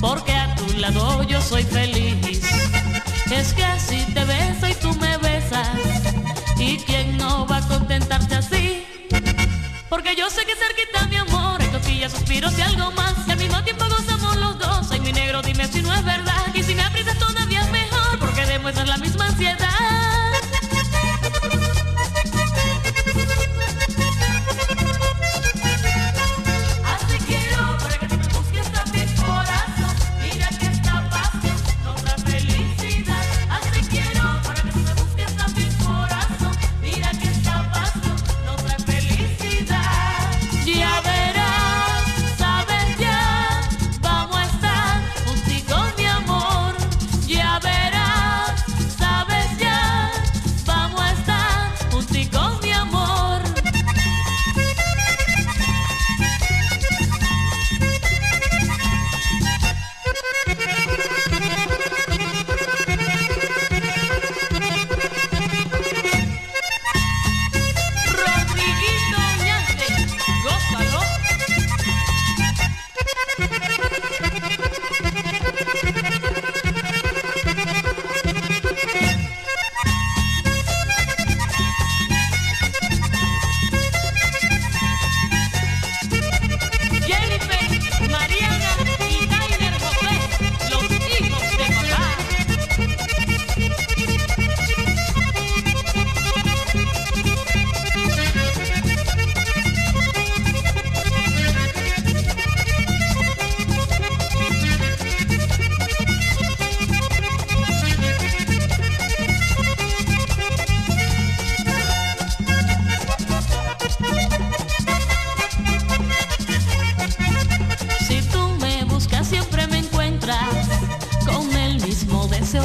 porque a tu lado yo soy feliz. Es que así te beso y tú me besas, y quién no va a contentarse así, porque yo sé que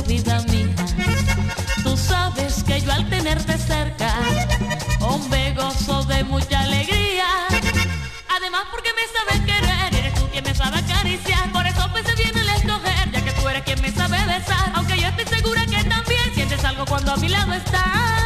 vida mía. Tú sabes que yo al tenerte cerca, hombre gozo de mucha alegría. Además porque me sabes querer, eres tú quien me sabe acariciar. Por eso pensé bien el escoger, ya que tú eres quien me sabe besar. Aunque yo estoy segura que también sientes algo cuando a mi lado estás.